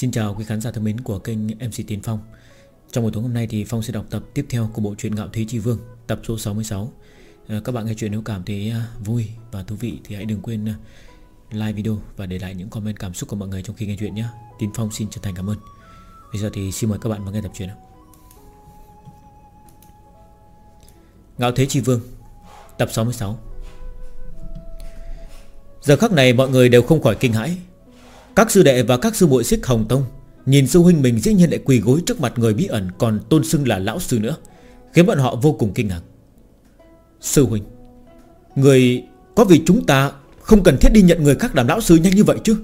Xin chào quý khán giả thân mến của kênh MC Tiến Phong. Trong buổi tối hôm nay thì Phong sẽ đọc tập tiếp theo của bộ truyện Ngạo Thế Chi Vương, Tập số 66 ờ, Các bạn nghe chuyện nếu cảm thấy à, vui và thú vị Thì hãy đừng quên à, like video và để lại những comment cảm xúc của mọi người trong khi nghe chuyện nhé. Tiến Phong xin chân thành cảm ơn. Bây giờ thì xin mời các bạn vào nghe tập truyện Ngạo Thế Chi Vương, Tập 66 Giờ khắc này mọi người đều không khỏi kinh hãi. Các sư đệ và các sư muội xích Hồng Tông Nhìn sư huynh mình dĩ nhiên lại quỳ gối trước mặt người bí ẩn Còn tôn xưng là lão sư nữa, Khiến bọn họ vô cùng kinh ngạc. Sư huynh, Người có vì chúng ta Không cần thiết đi nhận người khác làm lão sư nhanh như vậy chứ?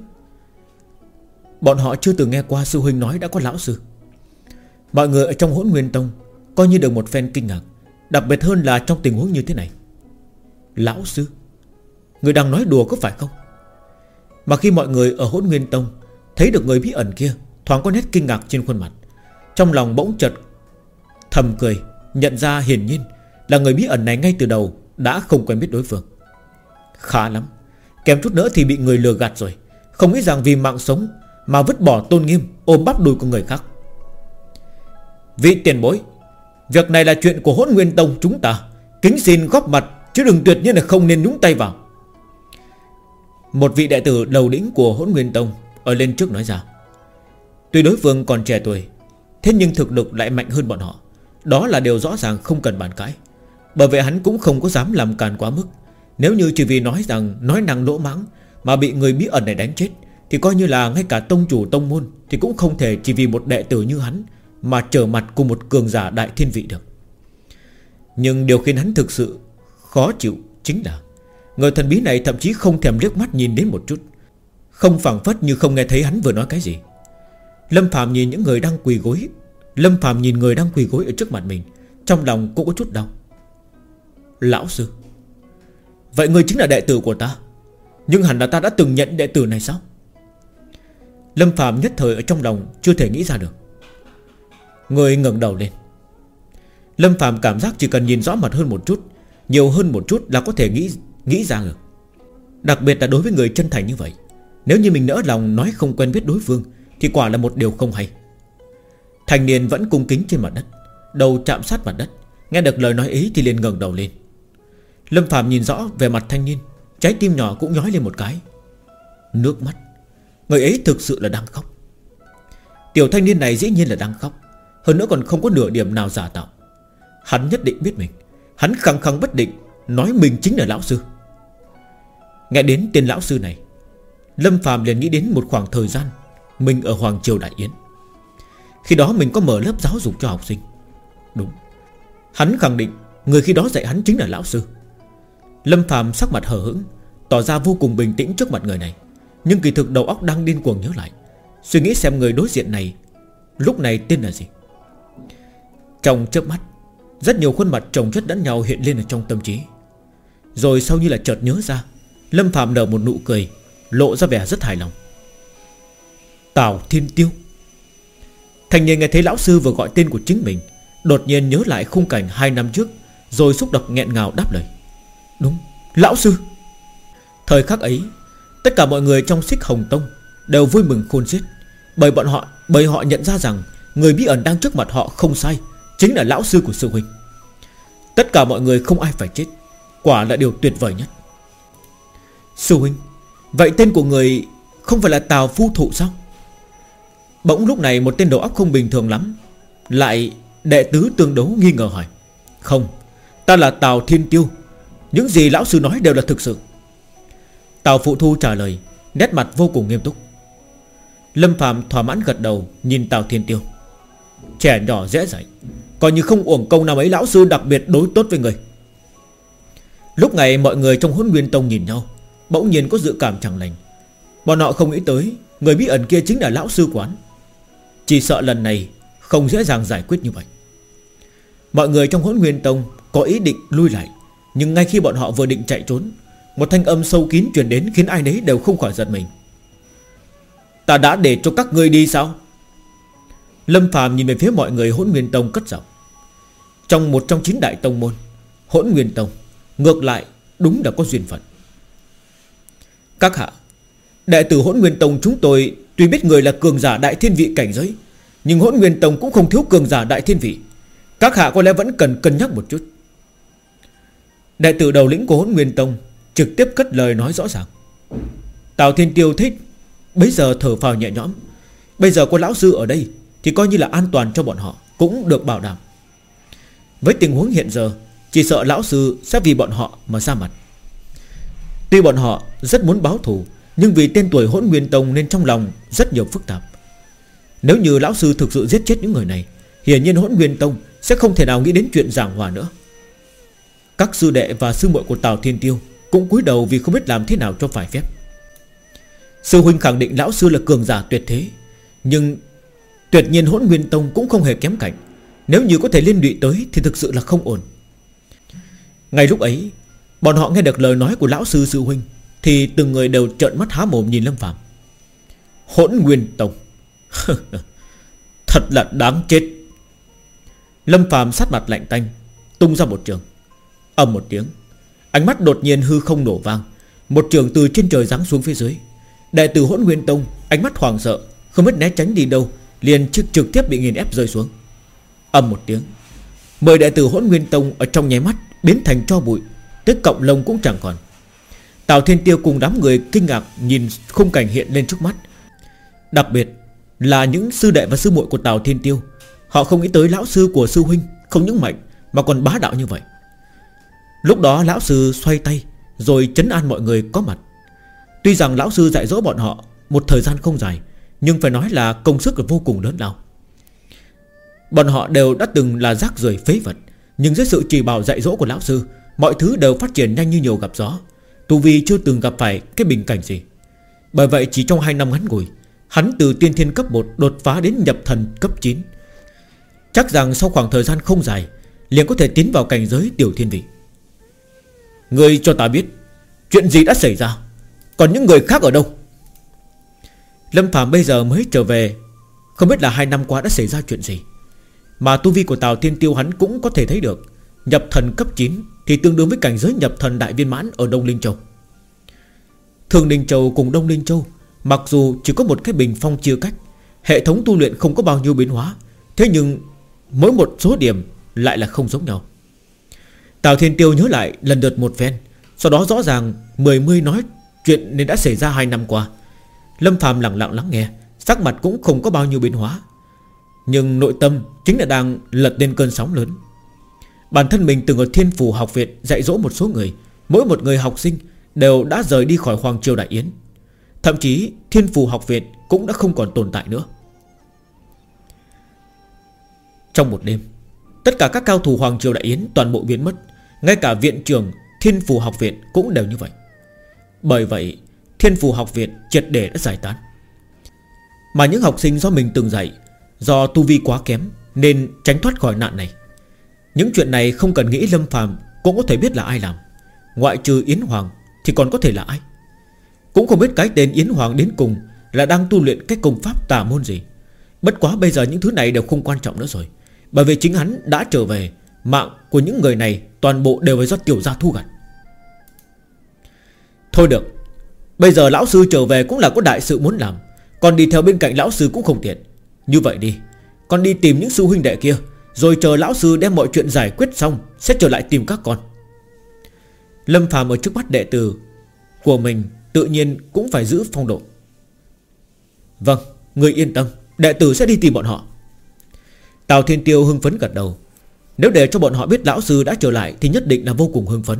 Bọn họ chưa từng nghe qua sư huynh nói đã có lão sư. Mọi người ở trong hỗn nguyên tông Coi như được một phen kinh ngạc, Đặc biệt hơn là trong tình huống như thế này. Lão sư, Người đang nói đùa có phải không? Mà khi mọi người ở hỗn nguyên tông Thấy được người bí ẩn kia, Thoáng có nét kinh ngạc trên khuôn mặt. Trong lòng bỗng chợt Thầm cười, Nhận ra hiển nhiên Là người bí ẩn này ngay từ đầu Đã không quen biết đối phương. Khá lắm, kém chút nữa thì bị người lừa gạt rồi. Không nghĩ rằng vì mạng sống Mà vứt bỏ tôn nghiêm, Ôm bắp đùi của người khác. Vị tiền bối, Việc này là chuyện của hỗn nguyên tông chúng ta. Kính xin góp mặt, Chứ đừng tuyệt nhiên là không nên nhúng tay vào. Một vị đệ tử đầu lĩnh của hỗn nguyên tông, Ở lên trước nói ra. Tuy đối phương còn trẻ tuổi, Thế nhưng thực lực lại mạnh hơn bọn họ. Đó là điều rõ ràng không cần bàn cãi. Bởi vậy hắn cũng không có dám làm càn quá mức. Nếu như chỉ vì nói rằng, Nói năng lỗ mãng Mà bị người bí ẩn này đánh chết, Thì coi như là ngay cả tông chủ tông môn Thì cũng không thể chỉ vì một đệ tử như hắn Mà trở mặt cùng một cường giả đại thiên vị được. Nhưng điều khiến hắn thực sự Khó chịu chính là Người thần bí này thậm chí không thèm liếc mắt nhìn đến một chút. Không phẳng phất như không nghe thấy hắn vừa nói cái gì. Lâm Phạm nhìn những người đang quỳ gối. Lâm Phạm nhìn người đang quỳ gối ở trước mặt mình. Trong lòng cũng có chút đau. Lão sư, Vậy người chính là đệ tử của ta. Nhưng hẳn là ta đã từng nhận đệ tử này sao? Lâm Phạm nhất thời ở trong lòng Chưa thể nghĩ ra được. Người ngẩng đầu lên. Lâm Phạm cảm giác chỉ cần nhìn rõ mặt hơn một chút, Nhiều hơn một chút là có thể nghĩ nghĩ ra được. Đặc biệt là đối với người chân thành như vậy, Nếu như mình nỡ lòng nói không quen biết đối phương, Thì quả là một điều không hay. Thành niên vẫn cung kính trên mặt đất, Đầu chạm sát mặt đất, Nghe được lời nói ý thì liền ngẩng đầu lên. Lâm Phạm nhìn rõ về mặt thanh niên, Trái tim nhỏ cũng nhói lên một cái. Nước mắt, Người ấy thực sự là đang khóc. Tiểu thanh niên này dĩ nhiên là đang khóc, Hơn nữa còn không có nửa điểm nào giả tạo. Hắn nhất định biết mình, Hắn khăng khăng bất định, Nói mình chính là lão sư. Nghe đến tên lão sư này, Lâm Phạm liền nghĩ đến một khoảng thời gian Mình ở Hoàng Triều Đại Yến. Khi đó mình có mở lớp giáo dục cho học sinh. Đúng, Hắn khẳng định Người khi đó dạy hắn chính là lão sư. Lâm Phạm sắc mặt hờ hững, Tỏ ra vô cùng bình tĩnh trước mặt người này. Nhưng kỳ thực đầu óc đang điên cuồng nhớ lại, Suy nghĩ xem người đối diện này Lúc này tên là gì. Trong chớp mắt, Rất nhiều khuôn mặt chồng chất lẫn nhau hiện lên ở trong tâm trí. Rồi sau như là chợt nhớ ra Lâm Phạm nở một nụ cười Lộ ra vẻ rất hài lòng. Tào Thiên Tiêu. Thành niên nghe thấy lão sư vừa gọi tên của chính mình Đột nhiên nhớ lại khung cảnh hai năm trước Rồi xúc động nghẹn ngào đáp lời. Đúng, lão sư. Thời khắc ấy Tất cả mọi người trong xích Hồng Tông Đều vui mừng khôn xiết Bởi bọn họ bởi họ nhận ra rằng Người bí ẩn đang trước mặt họ không sai Chính là lão sư của sư huynh. Tất cả mọi người không ai phải chết Quả là điều tuyệt vời nhất. Sư huynh, Vậy tên của người không phải là Tào Phu Thụ sao? Bỗng lúc này một tên đầu óc không bình thường lắm, Lại đệ tứ tương đấu nghi ngờ hỏi, Không, Ta là Tào Thiên Tiêu, Những gì lão sư nói đều là thực sự. Tào Phụ Thu trả lời, Nét mặt vô cùng nghiêm túc. Lâm Phạm thỏa mãn gật đầu, Nhìn Tào Thiên Tiêu. Trẻ nhỏ dễ dạy, Coi như không uổng công nào ấy, lão sư đặc biệt đối tốt với người. Lúc này mọi người trong hôn nguyên tông nhìn nhau Bỗng nhiên có dự cảm chẳng lành. Bọn họ không nghĩ tới, Người bí ẩn kia chính là lão sư quán. Chỉ sợ lần này Không dễ dàng giải quyết như vậy. Mọi người trong hỗn nguyên tông Có ý định lui lại, Nhưng ngay khi bọn họ vừa định chạy trốn, Một thanh âm sâu kín truyền đến Khiến ai nấy đều không khỏi giật mình. Ta đã để cho các ngươi đi sao? Lâm phàm nhìn về phía mọi người hỗn nguyên tông cất giọng. Trong một trong chín đại tông môn Hỗn nguyên tông Ngược lại đúng là có duyên phận. Các hạ, Đệ tử hỗn nguyên tông chúng tôi Tuy biết người là cường giả đại thiên vị cảnh giới, Nhưng hỗn nguyên tông cũng không thiếu cường giả đại thiên vị. Các hạ có lẽ vẫn cần cân nhắc một chút. Đại tử đầu lĩnh của hỗn nguyên tông Trực tiếp cất lời nói rõ ràng. Tào Thiên Tiêu thích Bây giờ thở phào nhẹ nhõm. Bây giờ có lão sư ở đây Thì coi như là an toàn cho bọn họ, Cũng được bảo đảm. Với tình huống hiện giờ, Chỉ sợ lão sư sẽ vì bọn họ mà ra mặt. Tuy bọn họ rất muốn báo thù, Nhưng vì tên tuổi hỗn nguyên tông Nên trong lòng rất nhiều phức tạp. Nếu như lão sư thực sự giết chết những người này, Hiển nhiên hỗn nguyên tông Sẽ không thể nào nghĩ đến chuyện giảng hòa nữa. Các sư đệ và sư muội của Tào Thiên Tiêu Cũng cúi đầu vì không biết làm thế nào cho phải phép. Sư huynh khẳng định lão sư là cường giả tuyệt thế, Nhưng Tuyệt nhiên hỗn nguyên tông cũng không hề kém cạnh. Nếu như có thể liên lụy tới Thì thực sự là không ổn. Ngay lúc ấy Bọn họ nghe được lời nói của lão sư sư huynh, Thì từng người đều trợn mắt há mồm nhìn Lâm Phạm Hỗn Nguyên Tông. Thật là đáng chết. Lâm Phạm sát mặt lạnh tanh, Tung ra một trường. Âm một tiếng, Ánh mắt đột nhiên hư không nổ vang. Một trường từ trên trời giáng xuống phía dưới. Đệ tử hỗn Nguyên Tông, Ánh mắt hoàng sợ, Không biết né tránh đi đâu, Liền trực trực tiếp bị nghiền ép rơi xuống. Âm một tiếng Mười đệ tử hỗn Nguyên Tông ở trong nháy mắt Biến thành cho bụi. Tức cộng lông cũng chẳng còn. Tào Thiên Tiêu cùng đám người kinh ngạc Nhìn khung cảnh hiện lên trước mắt. Đặc biệt là những sư đệ và sư muội của Tào Thiên Tiêu, Họ không nghĩ tới lão sư của sư huynh Không những mạnh mà còn bá đạo như vậy. Lúc đó lão sư xoay tay Rồi chấn an mọi người có mặt. Tuy rằng lão sư dạy dỗ bọn họ Một thời gian không dài, Nhưng phải nói là công sức là vô cùng lớn lao. Bọn họ đều đã từng là rác rưởi phế vật, Nhưng dưới sự chỉ bảo dạy dỗ của lão sư Mọi thứ đều phát triển nhanh như nhiều gặp gió. Tu Vi chưa từng gặp phải cái bình cảnh gì. Bởi vậy chỉ trong 2 năm ngắn ngủi, Hắn từ tiên thiên cấp 1 đột phá đến nhập thần cấp 9 Chắc rằng sau khoảng thời gian không dài, liền có thể tiến vào cảnh giới tiểu thiên vị. Người cho ta biết, Chuyện gì đã xảy ra? Còn những người khác ở đâu? Lâm Phạm bây giờ mới trở về. Không biết là hai năm qua đã xảy ra chuyện gì. Mà tu vi của Tào Thiên Tiêu hắn cũng có thể thấy được, Nhập thần cấp 9 thì tương đương với cảnh giới nhập thần đại viên mãn Ở Đông Linh Châu. Thường Đình Châu cùng Đông Linh Châu, Mặc dù chỉ có một cái bình phong chia cách, Hệ thống tu luyện không có bao nhiêu biến hóa, Thế nhưng Mỗi một số điểm lại là không giống nhau. Tào Thiên Tiêu nhớ lại lần lượt một ven Sau đó rõ ràng Mười mươi nói chuyện nên đã xảy ra hai năm qua. Lâm Phạm lặng lặng lắng nghe, Sắc mặt cũng không có bao nhiêu biến hóa. Nhưng nội tâm chính là đang lật lên cơn sóng lớn. Bản thân mình từng ở thiên phủ học viện Dạy dỗ một số người, Mỗi một người học sinh đều đã rời đi khỏi Hoàng Triều Đại Yến. Thậm chí, thiên phù học viện Cũng đã không còn tồn tại nữa. Trong một đêm, Tất cả các cao thủ Hoàng Triều Đại Yến toàn bộ biến mất. Ngay cả viện trưởng Thiên Phù Học Viện cũng đều như vậy. Bởi vậy, Thiên Phù Học Viện triệt để đã giải tán. Mà những học sinh do mình từng dạy, Do tu vi quá kém Nên tránh thoát khỏi nạn này những chuyện này không cần nghĩ Lâm phạm Cũng có thể biết là ai làm. Ngoại trừ Yến Hoàng Thì còn có thể là ai? Cũng không biết cái tên Yến Hoàng đến cùng Là đang tu luyện cái công pháp tà môn gì. Bất quá bây giờ những thứ này đều không quan trọng nữa rồi, bởi vì chính hắn đã trở về, Mạng của những người này Toàn bộ đều phải do tiểu gia thu gặt. Thôi được, Bây giờ lão sư trở về cũng là có đại sự muốn làm, Còn đi theo bên cạnh lão sư cũng không tiện. Như vậy đi, Con đi tìm những sư huynh đệ kia rồi chờ lão sư đem mọi chuyện giải quyết xong, Sẽ trở lại tìm các con. Lâm phàm ở trước mắt đệ tử Của mình tự nhiên cũng phải giữ phong độ. Vâng Người yên tâm, Đệ tử sẽ đi tìm bọn họ. Tào Thiên Tiêu hưng phấn gật đầu. Nếu để cho bọn họ biết lão sư đã trở lại Thì nhất định là vô cùng hưng phấn.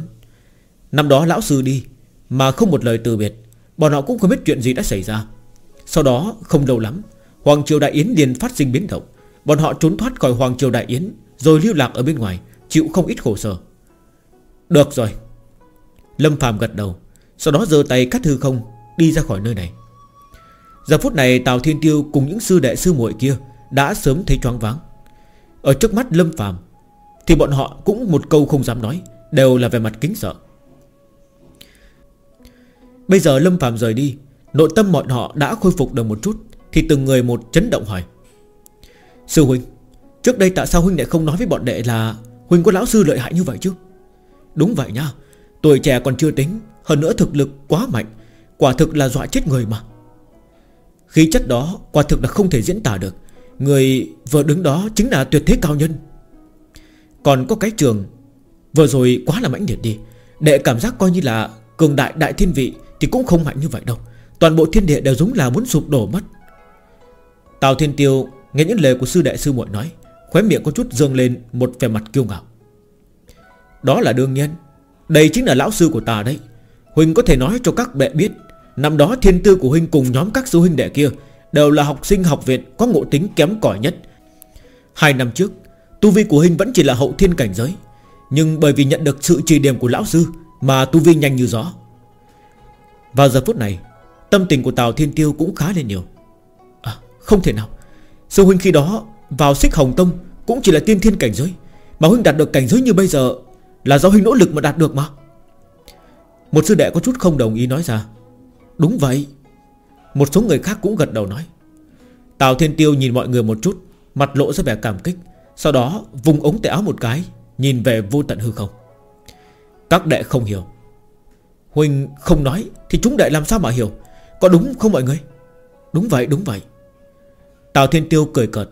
Năm đó lão sư đi, Mà không một lời từ biệt, Bọn họ cũng không biết chuyện gì đã xảy ra. Sau đó, không lâu lắm, Hoàng Triều Đại Yến liền phát sinh biến động. Bọn họ trốn thoát khỏi Hoàng Triều Đại Yến, Rồi lưu lạc ở bên ngoài, Chịu không ít khổ sở. Được rồi. Lâm Phạm gật đầu, Sau đó giơ tay cắt hư không, Đi ra khỏi nơi này. Giờ phút này Tào Thiên Tiêu cùng những sư đệ sư muội kia Đã sớm thấy choáng váng. Ở trước mắt Lâm Phàm, Thì bọn họ cũng một câu không dám nói, Đều là về mặt kính sợ. Bây giờ Lâm Phàm rời đi, Nội tâm bọn họ đã khôi phục được một chút, Thì từng người một chấn động hỏi. Sư Huynh, Trước đây tại sao Huynh lại không nói với bọn đệ là Huynh có lão sư lợi hại như vậy chứ? Đúng vậy nha, Tuổi trẻ còn chưa tính, Hơn nữa thực lực quá mạnh, Quả thực là dọa chết người mà. Khí chất đó quả thực là không thể diễn tả được, Người vừa đứng đó chính là tuyệt thế cao nhân. Còn có cái trường, Vừa rồi quá là mãnh liệt đi, Đệ cảm giác coi như là cường đại đại thiên vị Thì cũng không mạnh như vậy đâu, Toàn bộ thiên địa đều giống là muốn sụp đổ mất. Tào Thiên Tiêu Nghe những lời của sư đệ sư muội nói, Khóe miệng có chút dương lên một vẻ mặt kiêu ngạo. Đó là đương nhiên, Đây chính là lão sư của ta đấy. Huỳnh có thể nói cho các đệ biết, Năm đó thiên tư của Huynh cùng nhóm các sư huynh đệ kia Đều là học sinh học viện Có ngộ tính kém cỏi nhất. Hai năm trước, Tu vi của Huynh vẫn chỉ là hậu thiên cảnh giới, Nhưng bởi vì nhận được sự trì điểm của lão sư Mà tu vi nhanh như gió. Vào giờ phút này, Tâm tình của Tào Thiên Tiêu cũng khá lên nhiều. À không thể nào. Sư huynh khi đó vào xích hồng tông Cũng chỉ là tiên thiên cảnh giới, Mà huynh đạt được cảnh giới như bây giờ Là do huynh nỗ lực mà đạt được mà. Một sư đệ có chút không đồng ý nói ra, Đúng vậy. Một số người khác cũng gật đầu nói, Tào Thiên Tiêu nhìn mọi người một chút, Mặt lộ ra vẻ cảm kích, Sau đó vùng ống tay áo một cái, Nhìn về vô tận hư không. Các đệ không hiểu. Huynh không nói Thì chúng đệ làm sao mà hiểu? Có đúng không mọi người? Đúng vậy đúng vậy. Tào Thiên Tiêu cười cợt,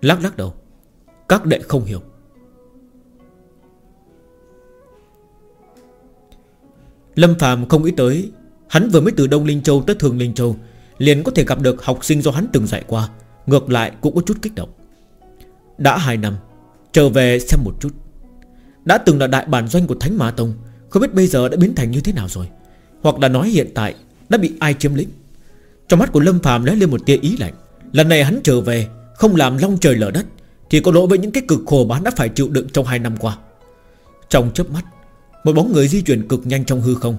Lắc lắc đầu. Các đệ không hiểu. Lâm Phạm không nghĩ tới, Hắn vừa mới từ Đông Linh Châu tới Thường Linh Châu, Liền có thể gặp được học sinh do hắn từng dạy qua, Ngược lại cũng có chút kích động. Đã 2 năm, Trở về xem một chút. Đã từng là đại bản doanh của Thánh Ma Tông, Không biết bây giờ đã biến thành như thế nào rồi, Hoặc là nói hiện tại Đã bị ai chiếm lĩnh. Trong mắt của Lâm Phạm lóe lên một tia ý lạnh. Lần này hắn trở về, Không làm long trời lở đất, Thì có lỗi với những cái cực khổ bán đã phải chịu đựng trong hai năm qua. Trong chớp mắt, Một bóng người di chuyển cực nhanh trong hư không.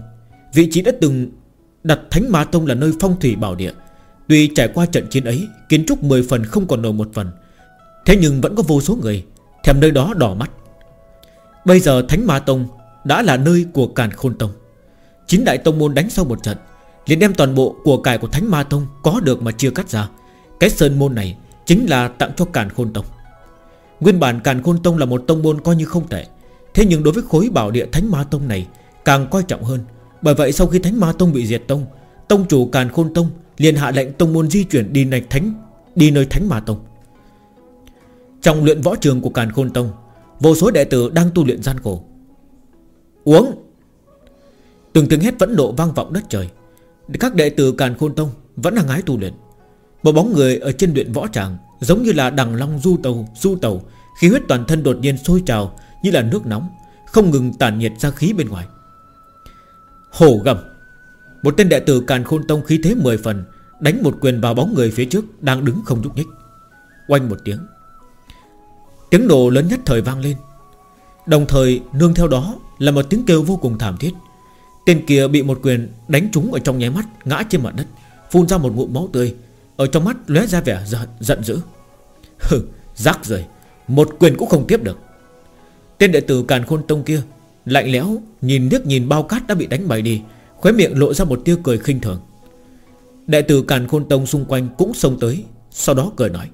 Vị trí đã từng đặt Thánh Ma Tông là nơi phong thủy bảo địa. Tuy trải qua trận chiến ấy, Kiến trúc 10 phần không còn nổi một phần, Thế nhưng vẫn có vô số người, Thèm nơi đó đỏ mắt. Bây giờ Thánh Ma Tông Đã là nơi của Càn Khôn Tông. Chín đại tông môn đánh sau một trận, liền đem toàn bộ của cải của Thánh Ma Tông Có được mà chưa cắt ra. Cái sơn môn này chính là tặng cho Càn Khôn Tông. Nguyên bản Càn Khôn Tông là một tông môn coi như không tệ, Thế nhưng đối với khối bảo địa Thánh Ma Tông này Càng coi trọng hơn. Bởi vậy sau khi Thánh Ma Tông bị diệt tông Tông chủ Càn Khôn Tông liền hạ lệnh tông môn di chuyển đi nơi Thánh, Đi nơi Thánh Ma Tông. Trong luyện võ trường của Càn Khôn Tông, Vô số đệ tử đang tu luyện gian khổ. Uống! Từng tiếng hét vẫn nộ vang vọng đất trời. Các đệ tử Càn Khôn Tông Vẫn đang ngái tu luyện. Một bóng người ở trên luyện võ tràng Giống như là đằng long du tàu Du tàu, Khí huyết toàn thân đột nhiên sôi trào Như là nước nóng, Không ngừng tản nhiệt ra khí bên ngoài. Hổ gầm, Một tên đệ tử Càn Khôn Tông khí thế 10 phần, Đánh một quyền vào bóng người phía trước Đang đứng không nhúc nhích. Oanh một tiếng. Tiếng nổ lớn nhất thời vang lên. Đồng thời, nương theo đó Là một tiếng kêu vô cùng thảm thiết. Tên kia bị một quyền đánh trúng ở trong nháy mắt, Ngã trên mặt đất, Phun ra một ngụm máu tươi. Ở trong mắt lóe ra vẻ giận, giận dữ. Hừ rác rồi Một quyền cũng không tiếp được. Tên đệ tử Càn Khôn Tông kia Lạnh lẽo nhìn nước nhìn bao cát đã bị đánh bày đi Khóe miệng lộ ra một tia cười khinh thường. Đệ tử Càn Khôn Tông xung quanh cũng xông tới Sau đó cười nói.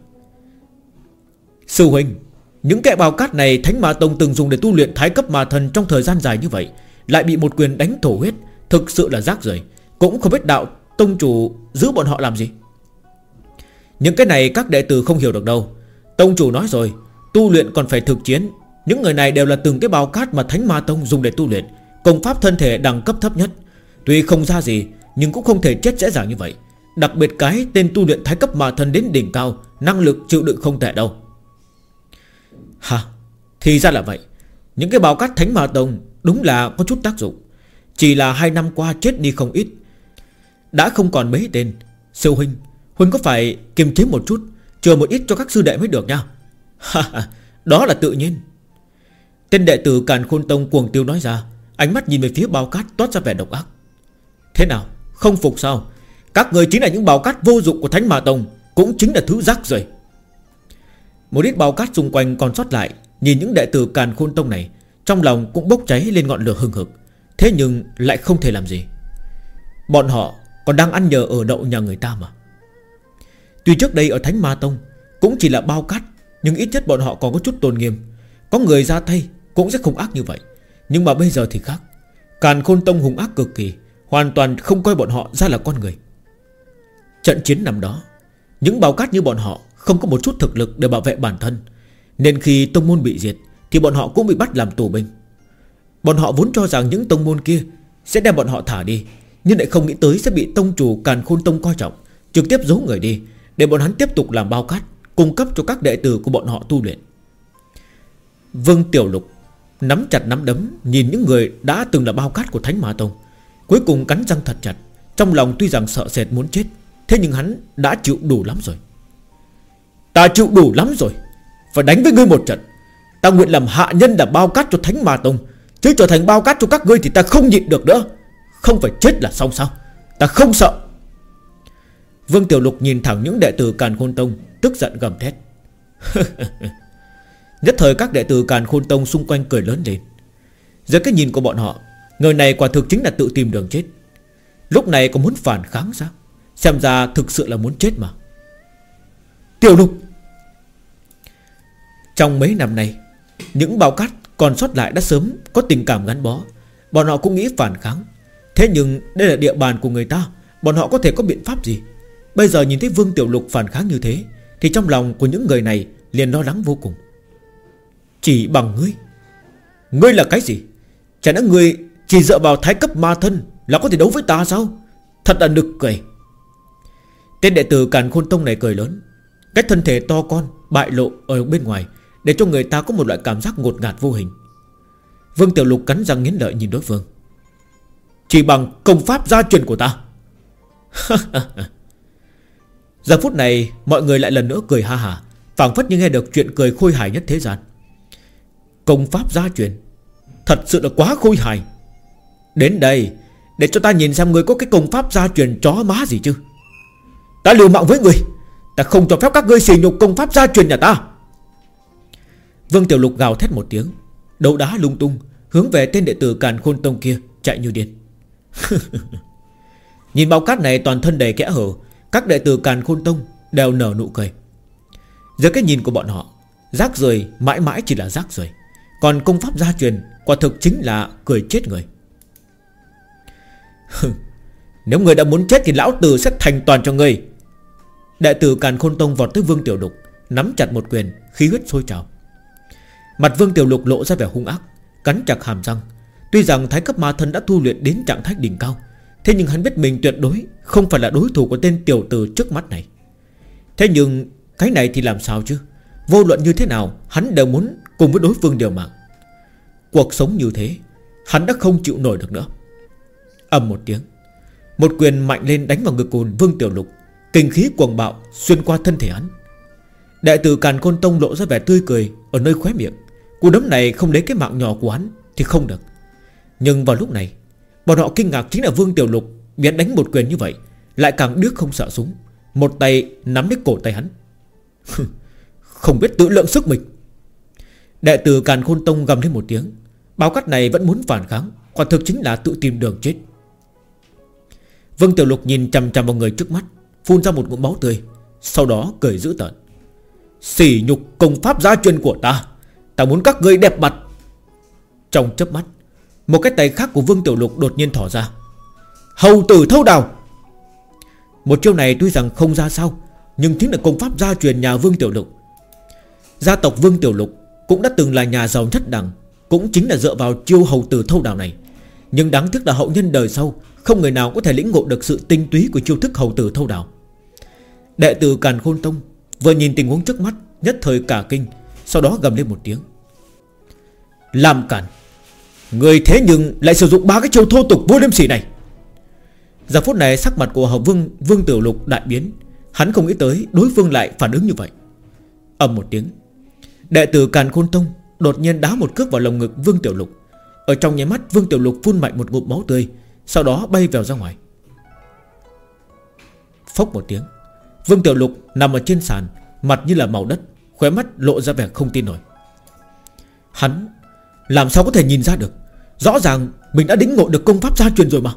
Sư huynh Những kẻ bao cát này Thánh Ma Tông từng dùng để tu luyện thái cấp ma thần Trong thời gian dài như vậy Lại bị một quyền đánh thổ huyết Thực sự là rác rời. Cũng không biết đạo Tông chủ giữ bọn họ làm gì. Những cái này các đệ tử không hiểu được đâu. Tông chủ nói rồi, Tu luyện còn phải thực chiến. Những người này đều là từng cái bao cát mà Thánh Ma Tông dùng để tu luyện, Công pháp thân thể đẳng cấp thấp nhất. Tuy không ra gì, Nhưng cũng không thể chết dễ dàng như vậy. Đặc biệt cái tên tu luyện thái cấp ma thần đến đỉnh cao, Năng lực chịu đựng không tệ đâu. Hả? Thì ra là vậy. Những cái bao cát thánh ma tông Đúng là có chút tác dụng. Chỉ là hai năm qua chết đi không ít. Đã không còn mấy tên. Siêu huynh Huynh có phải kiềm chế một chút Chờ một ít cho các sư đệ mới được nha? Đó là tự nhiên. Tên đệ tử Càn Khôn Tông cuồng tiêu nói ra, Ánh mắt nhìn về phía bao cát toát ra vẻ độc ác. Thế nào, Không phục sao? Các người chính là những bao cát vô dụng của Thánh mà Tông, Cũng chính là thứ rác rồi Một ít bao cát xung quanh còn sót lại, Nhìn những đệ tử Càn Khôn Tông này, Trong lòng cũng bốc cháy lên ngọn lửa hừng hực, Thế nhưng lại không thể làm gì. Bọn họ còn đang ăn nhờ ở đậu nhà người ta mà. Tuy trước đây ở Thánh Ma Tông Cũng chỉ là bao cát, Nhưng ít nhất bọn họ còn có chút tôn nghiêm. Có người ra tay cũng sẽ không ác như vậy. Nhưng mà bây giờ thì khác. Càn Khôn Tông hùng ác cực kỳ, Hoàn toàn không coi bọn họ ra là con người. Trận chiến năm đó, Những bao cát như bọn họ Không có một chút thực lực để bảo vệ bản thân. Nên khi tông môn bị diệt, Thì bọn họ cũng bị bắt làm tù binh. Bọn họ vốn cho rằng những tông môn kia Sẽ đem bọn họ thả đi, Nhưng lại không nghĩ tới sẽ bị tông chủ Càn Khôn Tông coi trọng, Trực tiếp giấu người đi. Để bọn hắn tiếp tục làm bao cát, Cung cấp cho các đệ tử của bọn họ tu luyện. Vương Tiểu Lục Nắm chặt nắm đấm, Nhìn những người đã từng là bao cát của Thánh Ma Tông, Cuối cùng cắn răng thật chặt, Trong lòng tuy rằng sợ sệt muốn chết, Thế nhưng hắn đã chịu đủ lắm rồi. Ta chịu đủ lắm rồi, Phải đánh với ngươi một trận. Ta nguyện làm hạ nhân là bao cát cho Thánh Ma Tông, Chứ trở thành bao cát cho các ngươi Thì ta không nhịn được nữa. Không phải chết là xong sao? Ta không sợ. Vương Tiểu Lục nhìn thẳng những đệ tử Càn Khôn Tông, Tức giận gầm thét. Nhất thời các đệ tử Càn Khôn Tông xung quanh cười lớn lên. Dưới cái nhìn của bọn họ, Người này quả thực chính là tự tìm đường chết. Lúc này có muốn phản kháng sao? Xem ra thực sự là muốn chết mà. Tiểu lục! Trong mấy năm nay, Những bao cát còn sót lại đã sớm Có tình cảm gắn bó. Bọn họ cũng nghĩ phản kháng. Thế nhưng đây là địa bàn của người ta. Bọn họ có thể có biện pháp gì? Bây giờ nhìn thấy Vương Tiểu Lục phản kháng như thế, Thì trong lòng của những người này liền lo lắng vô cùng. Chỉ bằng ngươi. Ngươi là cái gì? Chẳng lẽ ngươi chỉ dựa vào thái cấp ma thân Là có thể đấu với ta sao? Thật là nực cười. Tên đệ tử Càn Khôn Tông này cười lớn. Cách thân thể to con, Bại lộ ở bên ngoài, Để cho người ta có một loại cảm giác ngột ngạt vô hình. Vương Tiểu Lục cắn răng nghiến lợi nhìn đối phương. Chỉ bằng công pháp gia truyền của ta. Giờ phút này, Mọi người lại lần nữa cười ha hà phảng phất như nghe được chuyện cười khôi hài nhất thế gian. Công pháp gia truyền, Thật sự là quá khôi hài. Đến đây, Để cho ta nhìn xem người có cái công pháp gia truyền chó má gì chứ. Ta liều mạng với người, Ta không cho phép các ngươi xì nhục công pháp gia truyền nhà ta. Vương Tiểu Lục gào thét một tiếng Đấu đá lung tung, Hướng về tên đệ tử Càn Khôn Tông kia, Chạy như điên. Nhìn bao cát này toàn thân đầy kẽ hở các đệ tử Càn Khôn Tông Đều nở nụ cười. Dưới cái nhìn của bọn họ, Rác rời mãi mãi chỉ là rác rời Còn công pháp gia truyền Quả thực chính là cười chết người. Nếu người đã muốn chết Thì lão tử sẽ thành toàn cho người Đại tử Càn Khôn Tông vọt tới Vương Tiểu Lục, Nắm chặt một quyền, Khí huyết sôi trào. Mặt Vương Tiểu Lục lộ ra vẻ hung ác, Cắn chặt hàm răng. Tuy rằng thái cấp ma thân đã thu luyện đến trạng thái đỉnh cao Thế nhưng hắn biết mình tuyệt đối Không phải là đối thủ của tên tiểu tử trước mắt này. Thế nhưng Cái này thì làm sao chứ? Vô luận như thế nào, Hắn đều muốn cùng với đối phương đều mạng. Cuộc sống như thế, Hắn đã không chịu nổi được nữa. Âm một tiếng, Một quyền mạnh lên đánh vào ngực cồn Vương Tiểu Lục, Kinh khí cuồng bạo xuyên qua thân thể hắn. Đại tử Càn Côn Tông lộ ra vẻ tươi cười Ở nơi khóe miệng. Cú đấm này không lấy cái mạng nhỏ của hắn Thì không được. Nhưng vào lúc này Bọn họ kinh ngạc chính là Vương Tiểu Lục biết đánh một quyền như vậy, Lại càng đứt không sợ súng, Một tay nắm lấy cổ tay hắn. Không biết tự lượng sức mình. Đại tử Càn Khôn Tông gầm lên một tiếng Báo cắt này vẫn muốn phản kháng, Quả thực chính là tự tìm đường chết. Vương Tiểu Lục nhìn chằm chằm vào người trước mắt, Phun ra một ngụm máu tươi, Sau đó cười dữ tợn. Sỉ nhục công pháp gia truyền của ta Ta muốn các ngươi đẹp mặt. Trong chớp mắt một cái tay khác của Vương Tiểu Lục đột nhiên thỏ ra. Hầu tử thâu đào. Một chiêu này tuy rằng không ra sao, Nhưng chính là công pháp gia truyền nhà Vương Tiểu Lục. Gia tộc Vương Tiểu Lục Cũng đã từng là nhà giàu nhất đẳng, Cũng chính là dựa vào chiêu hầu tử thâu đào này. Nhưng đáng tiếc là hậu nhân đời sau, Không người nào có thể lĩnh ngộ được sự tinh túy Của chiêu thức hầu tử thâu đào. Đệ tử Càn Khôn Tông Vừa nhìn tình huống trước mắt, Nhất thời cả kinh, Sau đó gầm lên một tiếng. Làm cản Người thế nhưng lại sử dụng ba cái chiêu thô tục vô liêm sỉ này. Giờ phút này sắc mặt của Hồng Vương Vương Tiểu Lục đại biến. Hắn không nghĩ tới đối phương lại phản ứng như vậy. Ầm một tiếng, Đệ tử Càn Khôn Tông Đột nhiên đá một cước vào lồng ngực Vương Tiểu Lục. Ở trong nháy mắt, Vương Tiểu Lục phun mạnh một ngụm máu tươi, Sau đó bay vào ra ngoài. Phốc một tiếng, Vương Tiểu Lục nằm ở trên sàn, Mặt như là màu đất, Khóe mắt lộ ra vẻ không tin nổi. Hắn Làm sao có thể nhìn ra được? Rõ ràng mình đã đính ngộ được công pháp gia truyền rồi mà.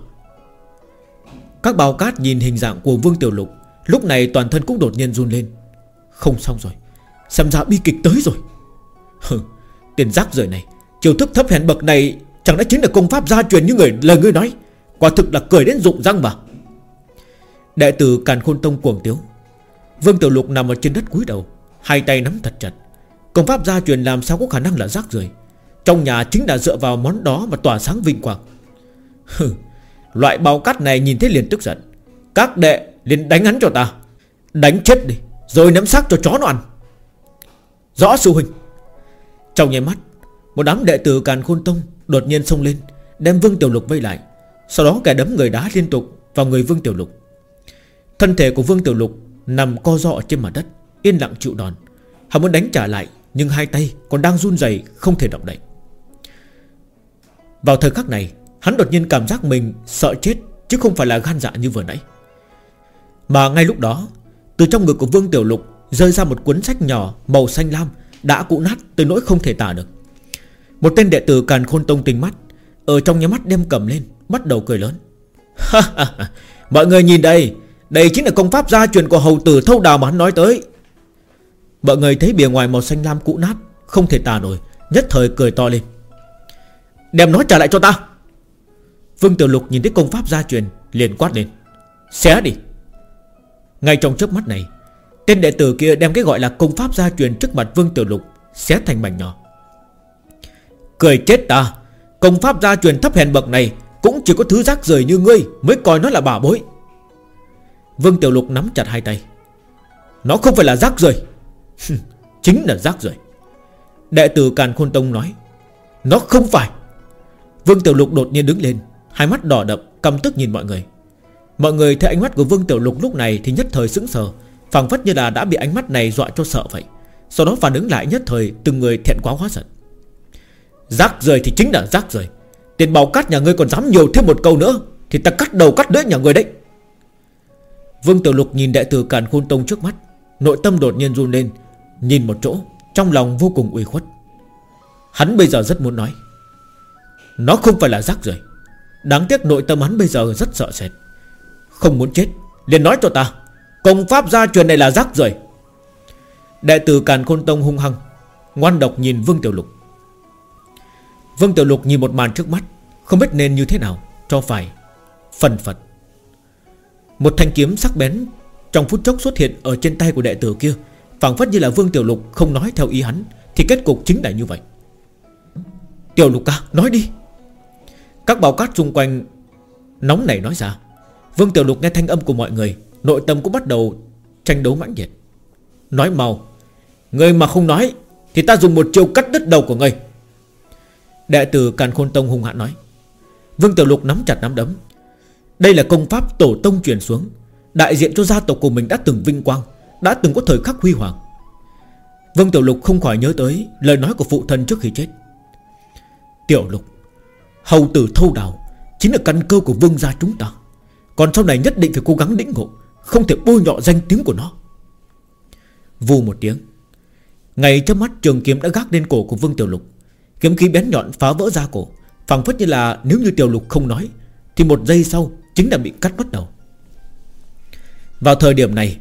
Các bào cát nhìn hình dạng của Vương Tiểu Lục Lúc này toàn thân cũng đột nhiên run lên. Không xong rồi Xem ra bi kịch tới rồi. Hừ, Tiền rác rời này Chiều thức thấp hèn bậc này Chẳng đã chính là công pháp gia truyền như người lời ngươi nói? Quả thực là cười đến rụng răng mà. Đệ tử Càn Khôn Tông cuồng tiếu. Vương Tiểu Lục nằm ở trên đất cúi đầu Hai tay nắm thật chặt. Công pháp gia truyền làm sao có khả năng là rác rưởi? Trong nhà chính là dựa vào món đó Mà tỏa sáng vinh quang. Hừ, Loại bao cát này nhìn thấy liền tức giận. Các đệ, liền đánh hắn cho ta. Đánh chết đi, Rồi ném xác cho chó nó ăn. Rõ sư huynh. Trong nháy mắt, Một đám đệ tử Càn Khôn Tông Đột nhiên xông lên, Đem Vương Tiểu Lục vây lại. Sau đó kẻ đấm người đá liên tục Vào người Vương Tiểu Lục. Thân thể của Vương Tiểu Lục Nằm co ro trên mặt đất, Yên lặng chịu đòn. Hắn muốn đánh trả lại, Nhưng hai tay còn đang run rẩy Không thể động đậy. Vào thời khắc này, Hắn đột nhiên cảm giác mình sợ chết, Chứ không phải là gan dạ như vừa nãy. Mà ngay lúc đó, Từ trong ngực của Vương Tiểu Lục Rơi ra một cuốn sách nhỏ màu xanh lam Đã cụ nát tới nỗi không thể tả được. Một tên đệ tử Càn Khôn Tông tinh mắt, Ở trong nhà mắt đem cầm lên, Bắt đầu cười lớn. Mọi người nhìn đây Đây chính là công pháp gia truyền của hầu tử thâu đào mà hắn nói tới. Mọi người thấy bìa ngoài màu xanh lam cũ nát, Không thể tả nổi, Nhất thời cười to lên. Đem nó trả lại cho ta. Vương Tiểu Lục nhìn thấy công pháp gia truyền, Liền quát lên. Xé đi. Ngay trong chớp mắt này, Tên đệ tử kia đem cái gọi là công pháp gia truyền trước mặt Vương Tiểu Lục Xé thành mảnh nhỏ. Cười chết ta, Công pháp gia truyền thấp hèn bậc này Cũng chỉ có thứ rác rời như ngươi Mới coi nó là bà bối. Vương Tiểu Lục nắm chặt hai tay. Nó không phải là rác rời. Chính là rác rời. Đệ tử Càn Khôn Tông nói, Nó không phải. Vương Tiểu Lục đột nhiên đứng lên, Hai mắt đỏ đậm, căm tức nhìn mọi người. Mọi người thấy ánh mắt của Vương Tiểu Lục lúc này Thì nhất thời sững sờ, phảng phất như là đã bị ánh mắt này dọa cho sợ vậy. Sau đó phản ứng lại nhất thời, Từng người thẹn quá hóa giận. Rác rời thì chính là rác rời. Tiền bào cát nhà ngươi còn dám nhiều thêm một câu nữa, Thì ta cắt đầu cắt lưỡi nhà ngươi đấy. Vương Tiểu Lục nhìn đệ tử Càn Khôn Tông trước mắt, Nội tâm đột nhiên run lên, Nhìn một chỗ, Trong lòng vô cùng ủy khuất. Hắn bây giờ rất muốn nói nó không phải là rác rồi. Đáng tiếc nội tâm hắn bây giờ rất sợ sệt. Không muốn chết, liền nói cho ta, Công pháp gia truyền này là rác rồi. Đệ tử Càn Khôn Tông hung hăng, Ngoan độc nhìn Vương Tiểu Lục. Vương Tiểu Lục nhìn một màn trước mắt, Không biết nên như thế nào, Cho phải Phần phật. Một thanh kiếm sắc bén Trong phút chốc xuất hiện ở trên tay của đệ tử kia, phảng phất như là Vương Tiểu Lục không nói theo ý hắn, Thì kết cục chính là như vậy. Tiểu Lục ca, nói đi. Các bào cát xung quanh Nóng nảy nói ra. Vương Tiểu Lục nghe thanh âm của mọi người, Nội tâm cũng bắt đầu tranh đấu mãnh liệt. Nói mau, Người mà không nói Thì ta dùng một chiêu cắt đứt đầu của ngươi Đệ tử Càn Khôn Tông hung hãn nói. Vương Tiểu Lục nắm chặt nắm đấm. Đây là công pháp tổ tông truyền xuống, Đại diện cho gia tộc của mình đã từng vinh quang, Đã từng có thời khắc huy hoàng. Vương Tiểu Lục không khỏi nhớ tới Lời nói của phụ thân trước khi chết. Tiểu Lục Hầu tử thâu đào, Chính là căn cơ của vương gia chúng ta. Còn sau này nhất định phải cố gắng lĩnh ngộ, Không thể bôi nhọ danh tiếng của nó. Vù một tiếng Ngày trước mắt trường kiếm đã gác lên cổ của Vương Tiểu Lục. Kiếm khí bén nhọn phá vỡ ra cổ, phảng phất như là nếu như Tiểu Lục không nói, Thì một giây sau chính là bị cắt mất đầu. Vào thời điểm này,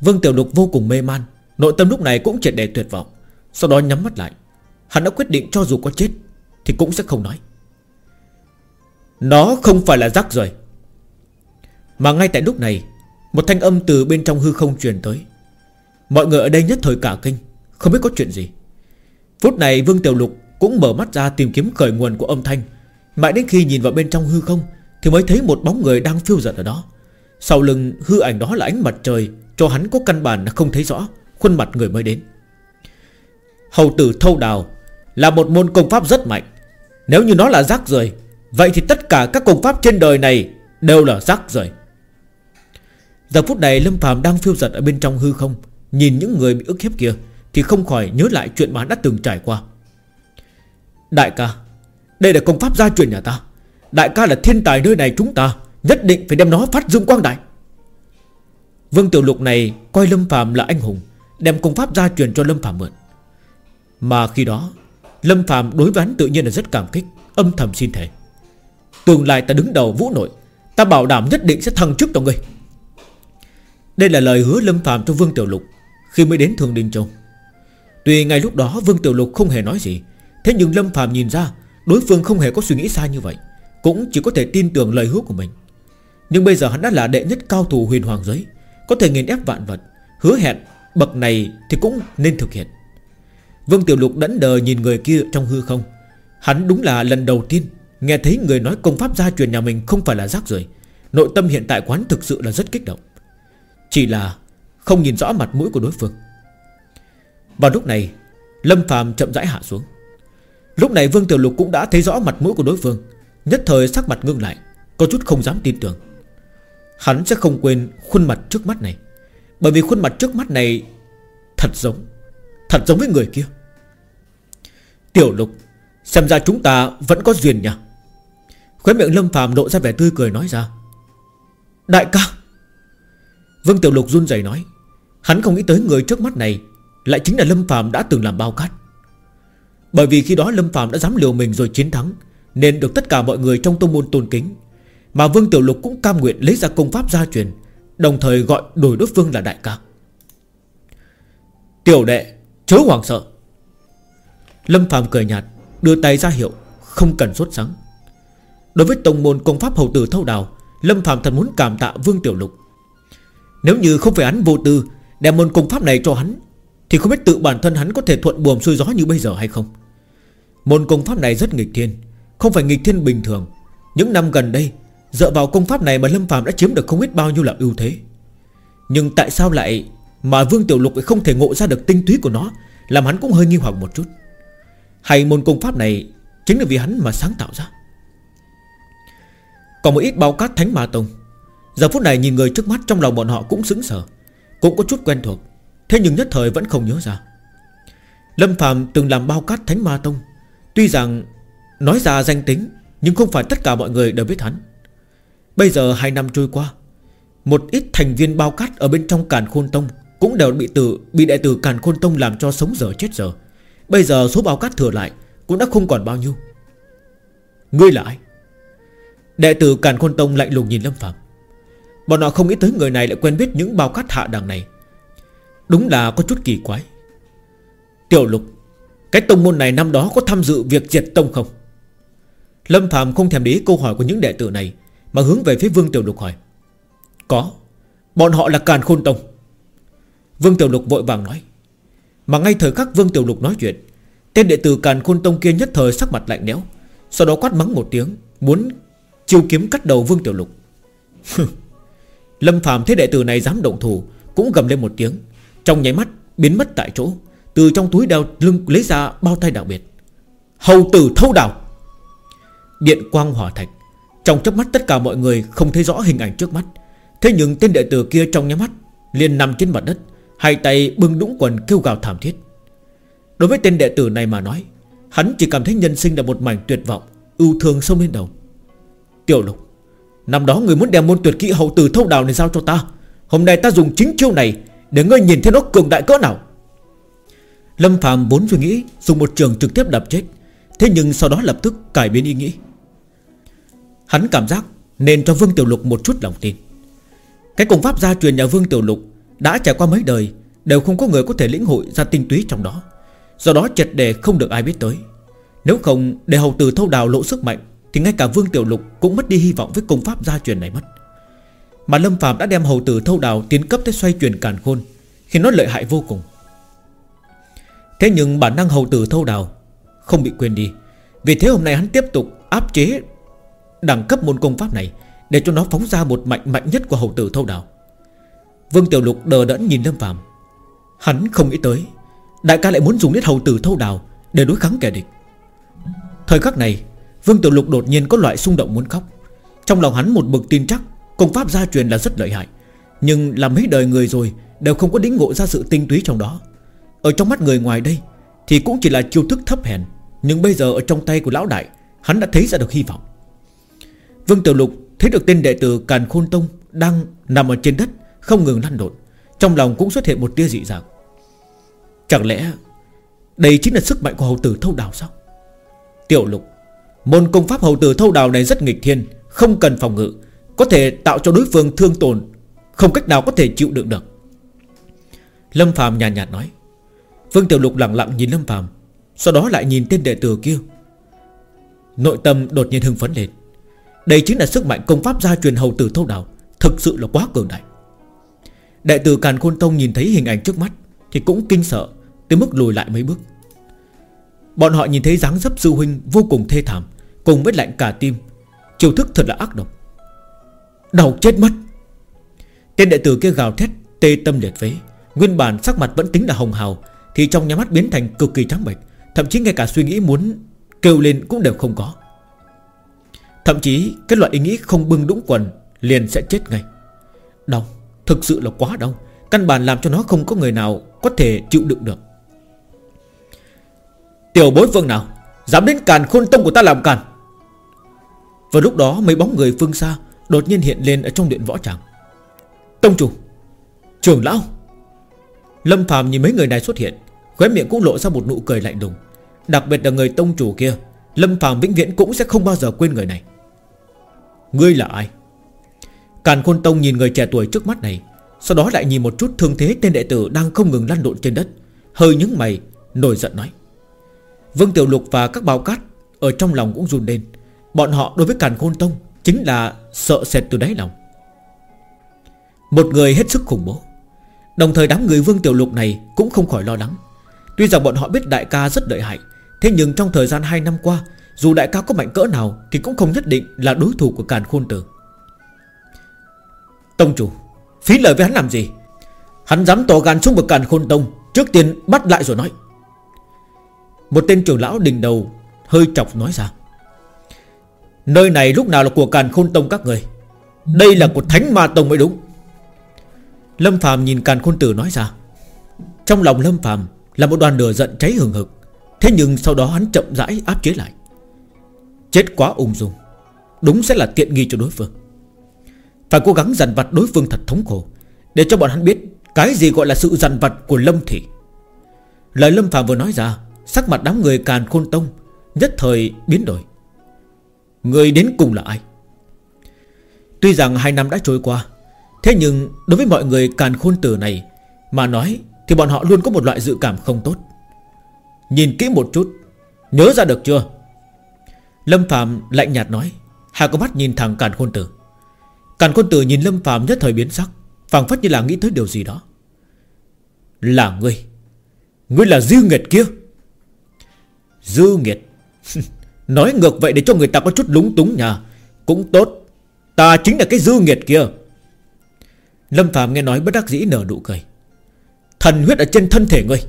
Vương Tiểu Lục vô cùng mê man, Nội tâm lúc này cũng triệt để tuyệt vọng. Sau đó nhắm mắt lại, Hắn đã quyết định cho dù có chết Thì cũng sẽ không nói. Nó không phải là rắc rồi Mà ngay tại lúc này, Một thanh âm từ bên trong hư không truyền tới. Mọi người ở đây nhất thời cả kinh, Không biết có chuyện gì. Phút này Vương Tiểu Lục cũng mở mắt ra tìm kiếm khởi nguồn của âm thanh. Mãi đến khi nhìn vào bên trong hư không, Thì mới thấy một bóng người đang phiêu giật ở đó. Sau lưng, hư ảnh đó là ánh mặt trời, Cho hắn có căn bản không thấy rõ, Khuôn mặt người mới đến. Hầu tử thâu đào Là một môn công pháp rất mạnh. Nếu như nó là rác rời Vậy thì tất cả các công pháp trên đời này Đều là rác rồi Giờ phút này Lâm phàm đang phiêu giật ở bên trong hư không, Nhìn những người bị ức hiếp kia Thì không khỏi nhớ lại chuyện mà hắn đã từng trải qua. Đại ca, Đây là công pháp gia truyền nhà ta. Đại ca là thiên tài nơi này chúng ta Nhất định phải đem nó phát dương quang đại. Vương Tiểu Lục này Coi Lâm Phạm là anh hùng, Đem công pháp gia truyền cho Lâm Phạm mượn. Mà khi đó, Lâm Phạm đối với hắn tự nhiên là rất cảm kích, Âm thầm xin thề. Tương lai ta đứng đầu vũ nội. Ta bảo đảm nhất định sẽ thăng chức cho ngươi. Đây là lời hứa Lâm Phạm cho Vương Tiểu Lục Khi mới đến Thường Đình Châu. Tuy ngay lúc đó Vương Tiểu Lục không hề nói gì, Thế nhưng Lâm Phạm nhìn ra Đối phương không hề có suy nghĩ sai như vậy, Cũng chỉ có thể tin tưởng lời hứa của mình. Nhưng bây giờ hắn đã là đệ nhất cao thủ huyền hoàng giới, Có thể nghiền ép vạn vật, Hứa hẹn bậc này thì cũng nên thực hiện. Vương Tiểu Lục đẫn đờ nhìn người kia trong hư không. Hắn đúng là lần đầu tiên Nghe thấy người nói công pháp gia truyền nhà mình không phải là rác rưởi, Nội tâm hiện tại quán thực sự là rất kích động. Chỉ là Không nhìn rõ mặt mũi của đối phương. Vào lúc này, Lâm phàm chậm rãi hạ xuống. Lúc này Vương Tiểu Lục cũng đã thấy rõ mặt mũi của đối phương, Nhất thời sắc mặt ngưng lại, Có chút không dám tin tưởng. Hắn sẽ không quên khuôn mặt trước mắt này, Bởi vì khuôn mặt trước mắt này Thật giống Thật giống với người kia. Tiểu Lục, Xem ra chúng ta vẫn có duyên nhỉ? Khóe miệng Lâm Phạm lộ ra vẻ tươi cười nói ra. Đại ca. Vương Tiểu Lục run rẩy nói. Hắn không nghĩ tới người trước mắt này Lại chính là Lâm Phạm đã từng làm bao cát. Bởi vì khi đó Lâm Phạm đã dám liều mình rồi chiến thắng, Nên được tất cả mọi người trong tông môn tôn kính, Mà Vương Tiểu Lục cũng cam nguyện lấy ra công pháp gia truyền, Đồng thời gọi đổi đối phương là đại ca. Tiểu đệ, Chớ hoàng sợ. Lâm Phạm cười nhạt, Đưa tay ra hiệu, Không cần sốt sắng. Đối với tông môn công pháp hầu tử thâu đào Lâm Phạm thật muốn cảm tạ Vương Tiểu Lục. Nếu như không phải hắn vô tư, Đem môn công pháp này cho hắn, Thì không biết tự bản thân hắn có thể thuận buồm xuôi gió như bây giờ hay không. Môn công pháp này rất nghịch thiên, Không phải nghịch thiên bình thường. Những năm gần đây, Dựa vào công pháp này mà Lâm Phạm đã chiếm được không biết bao nhiêu là ưu thế. Nhưng tại sao lại Mà Vương Tiểu Lục không thể ngộ ra được tinh túy của nó, Làm hắn cũng hơi nghi hoặc một chút. Hay môn công pháp này Chính là vì hắn mà sáng tạo ra? Còn một ít bao cát thánh ma tông. Giờ phút này nhìn người trước mắt trong lòng bọn họ cũng sững sờ, Cũng có chút quen thuộc Thế nhưng nhất thời vẫn không nhớ ra. Lâm Phạm từng làm bao cát thánh ma tông Tuy rằng Nói ra danh tính Nhưng không phải tất cả mọi người đều biết hắn. Bây giờ hai năm trôi qua Một ít thành viên bao cát ở bên trong Càn Khôn Tông Cũng đều bị tử bị đệ tử Càn Khôn Tông làm cho sống dở chết dở, Bây giờ số bao cát thừa lại Cũng đã không còn bao nhiêu. Ngươi là ai? Đệ tử Càn Khôn Tông lạnh lùng nhìn Lâm Phạm. Bọn họ không nghĩ tới người này lại quen biết những bao cát hạ đằng này. Đúng là có chút kỳ quái. Tiểu lục, Cái tông môn này năm đó có tham dự việc diệt tông không? Lâm Phạm không thèm để ý câu hỏi của những đệ tử này, Mà hướng về phía Vương Tiểu Lục hỏi. Có, Bọn họ là Càn Khôn Tông. Vương Tiểu Lục vội vàng nói. Mà ngay thời khắc Vương Tiểu Lục nói chuyện, Tên đệ tử Càn Khôn Tông kia nhất thời sắc mặt lạnh lẽo, Sau đó quát mắng một tiếng, Muốn Chiêu kiếm cắt đầu Vương Tiểu Lục. Lâm Phạm thấy đệ tử này dám động thủ, Cũng gầm lên một tiếng. Trong nháy mắt, biến mất tại chỗ, Từ trong túi đeo lưng lấy ra bao tay đặc biệt. Hầu tử thâu đảo Điện quang hỏa thạch. Trong chớp mắt, tất cả mọi người không thấy rõ hình ảnh trước mắt. Thế nhưng tên đệ tử kia trong nháy mắt liền nằm trên mặt đất, Hai tay bưng đũng quần kêu gào thảm thiết. Đối với tên đệ tử này mà nói, Hắn chỉ cảm thấy nhân sinh là một mảnh tuyệt vọng Ưu thương sông lên đầu. Tiểu lục. Năm đó người muốn đem môn tuyệt kỹ hậu tử thâu đào này giao cho ta. Hôm nay ta dùng chính chiêu này Để ngươi nhìn thấy nó cường đại cỡ nào. Lâm Phạm vốn suy nghĩ, Dùng một trường trực tiếp đập chết. Thế nhưng sau đó lập tức cải biến ý nghĩ. Hắn cảm giác Nên cho Vương Tiểu Lục một chút lòng tin. Cái công pháp gia truyền nhà Vương Tiểu Lục Đã trải qua mấy đời, Đều không có người có thể lĩnh hội ra tinh túy trong đó. Do đó chật đề không được ai biết tới. Nếu không, để hầu tử thâu đào lộ sức mạnh thì ngay cả Vương Tiểu Lục cũng mất đi hy vọng với công pháp gia truyền này mất. Mà Lâm Phạm đã đem hầu tử thâu đào tiến cấp tới xoay truyền càn khôn Khi nó lợi hại vô cùng. Thế nhưng bản năng hầu tử thâu đào Không bị quên đi, Vì thế hôm nay hắn tiếp tục áp chế Đẳng cấp môn công pháp này Để cho nó phóng ra một mạnh mạnh nhất của hầu tử thâu đào. Vương Tiểu Lục đờ đẫn nhìn Lâm Phạm Hắn không nghĩ tới, Đại ca lại muốn dùng đến hầu tử thâu đào Để đối kháng kẻ địch. Thời khắc này Vương Tiểu Lục đột nhiên có loại xung động muốn khóc. Trong lòng hắn một bực tin chắc, Công pháp gia truyền là rất lợi hại, Nhưng làm mấy đời người rồi Đều không có đính ngộ ra sự tinh túy trong đó. Ở trong mắt người ngoài đây Thì cũng chỉ là chiêu thức thấp hèn, Nhưng bây giờ ở trong tay của lão đại, Hắn đã thấy ra được hy vọng. Vương Tiểu Lục thấy được tên đệ tử Càn Khôn Tông Đang nằm ở trên đất, Không ngừng lăn lộn, Trong lòng cũng xuất hiện một tia dị dạng. Chẳng lẽ Đây chính là sức mạnh của hầu tử thâu đào sao? Tiểu Lục Môn công pháp hậu tử thâu đào này rất nghịch thiên Không cần phòng ngự Có thể tạo cho đối phương thương tổn Không cách nào có thể chịu đựng được. Lâm Phạm nhàn nhạt, nhạt nói. Vương Tiểu Lục lặng lặng nhìn Lâm Phạm Sau đó lại nhìn tên đệ tử kia. Nội tâm đột nhiên hưng phấn lên. Đây chính là sức mạnh công pháp gia truyền hầu tử thâu đào Thực sự là quá cường đại. Đệ tử Càn Khôn Tông nhìn thấy hình ảnh trước mắt Thì cũng kinh sợ Tới mức lùi lại mấy bước. Bọn họ nhìn thấy dáng dấp sư huynh vô cùng thê thảm. Cùng với lạnh cả tim Chiêu thức thật là ác độc. Đau chết mất. Tên đệ tử kia gào thét, Tê tâm liệt phế. Nguyên bản sắc mặt vẫn tính là hồng hào, Thì trong nhà mắt biến thành cực kỳ trắng bệch. Thậm chí ngay cả suy nghĩ muốn Kêu lên cũng đều không có. Thậm chí cái loại ý nghĩ không bưng đũng quần Liền sẽ chết ngay. Đau, Thực sự là quá đau. Căn bản làm cho nó không có người nào Có thể chịu đựng được. Tiểu bối vương nào, Dám đến càn khôn tông của ta làm càn? Và lúc đó mấy bóng người phương xa Đột nhiên hiện lên ở trong điện võ tràng. Tông chủ Trưởng lão. Lâm phàm nhìn mấy người này xuất hiện, Khóe miệng cũng lộ ra một nụ cười lạnh lùng. Đặc biệt là người tông chủ kia, Lâm phàm vĩnh viễn cũng sẽ không bao giờ quên người này. Ngươi là ai? Càn khôn tông nhìn người trẻ tuổi trước mắt này, Sau đó lại nhìn một chút thương thế tên đệ tử Đang không ngừng lăn lộn trên đất, Hơi những mày, nổi giận nói. Vương Tiểu Lục và các bao cát Ở trong lòng cũng run lên. Bọn họ đối với Càn Khôn Tông Chính là sợ sệt từ đáy lòng. Một người hết sức khủng bố. Đồng thời đám người Vương Tiểu Lục này Cũng không khỏi lo lắng. Tuy rằng bọn họ biết đại ca rất lợi hại, Thế nhưng trong thời gian 2 năm qua, Dù đại ca có mạnh cỡ nào Thì cũng không nhất định là đối thủ của Càn Khôn Tử. Tông chủ, Phí lời với hắn làm gì? Hắn dám tỏ gan xung vào Càn Khôn Tông, Trước tiên bắt lại rồi nói. Một tên trưởng lão đình đầu Hơi chọc nói ra. Nơi này lúc nào là của Càn Khôn Tông các người? Đây là của Thánh Ma Tông mới đúng. Lâm Phạm nhìn Càn Khôn Tử nói ra. Trong lòng Lâm Phạm Là một đoàn lửa giận cháy hừng hực. Thế nhưng sau đó hắn chậm rãi áp chế lại. Chết quá ung dung. Đúng sẽ là tiện nghi cho đối phương. Phải cố gắng dằn vặt đối phương thật thống khổ, Để cho bọn hắn biết Cái gì gọi là sự dằn vặt của Lâm Thị. Lời Lâm Phạm vừa nói ra, Sắc mặt đám người Càn Khôn Tông Nhất thời biến đổi. Người đến cùng là ai? Tuy rằng hai năm đã trôi qua, Thế nhưng đối với mọi người càn khôn tử này Mà nói Thì bọn họ luôn có một loại dự cảm không tốt. Nhìn kỹ một chút, Nhớ ra được chưa? Lâm Phạm lạnh nhạt nói Hà có mắt nhìn thẳng càn khôn tử. Càn khôn tử nhìn Lâm Phạm nhất thời biến sắc, phảng phất như là nghĩ tới điều gì đó. Là ngươi. Ngươi là dư nghiệt kia. Dư nghiệt. Nói ngược vậy để cho người ta có chút lúng túng nhà Cũng tốt. Ta chính là cái dư nghiệt kia. Lâm Phạm nghe nói bất đắc dĩ nở nụ cười. Thần huyết ở trên thân thể ngươi.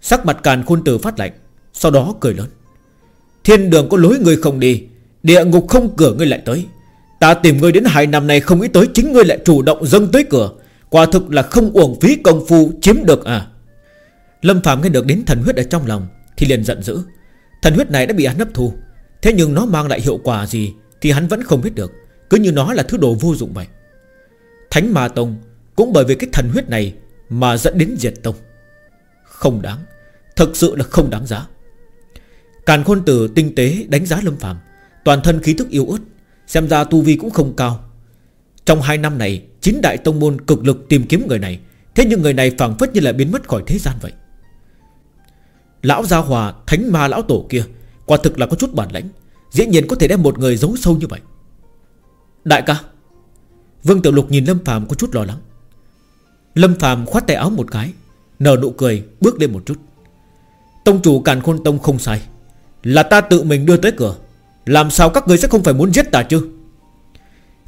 Sắc mặt càn khôn tử phát lạnh, Sau đó cười lớn. Thiên đường có lối ngươi không đi, Địa ngục không cửa ngươi lại tới. Ta tìm ngươi đến hai năm nay không nghĩ tới Chính ngươi lại chủ động dâng tới cửa. Quả thực là không uổng phí công phu chiếm được à. Lâm Phạm nghe được đến thần huyết ở trong lòng Thì liền giận dữ. Thần huyết này đã bị hắn hấp thu. Thế nhưng nó mang lại hiệu quả gì Thì hắn vẫn không biết được. Cứ như nó là thứ đồ vô dụng vậy. Thánh Ma Tông Cũng bởi vì cái thần huyết này Mà dẫn đến diệt tông. Không đáng. Thật sự là không đáng giá. Càn khôn tử tinh tế đánh giá lâm phàm. Toàn thân khí thức yếu ớt, Xem ra tu vi cũng không cao. Trong hai năm này Chính đại tông môn cực lực tìm kiếm người này. Thế nhưng người này phảng phất như là biến mất khỏi thế gian vậy. Lão Gia Hòa, Thánh ma lão tổ kia, Quả thực là có chút bản lãnh, Dĩ nhiên có thể đem một người giấu sâu như vậy. Đại ca, Vương Tiểu Lục nhìn Lâm Phạm có chút lo lắng. Lâm Phạm khoát tay áo một cái, Nở nụ cười, bước lên một chút. Tông chủ Càn Khôn Tông không sai, Là ta tự mình đưa tới cửa, Làm sao các người sẽ không phải muốn giết ta chứ?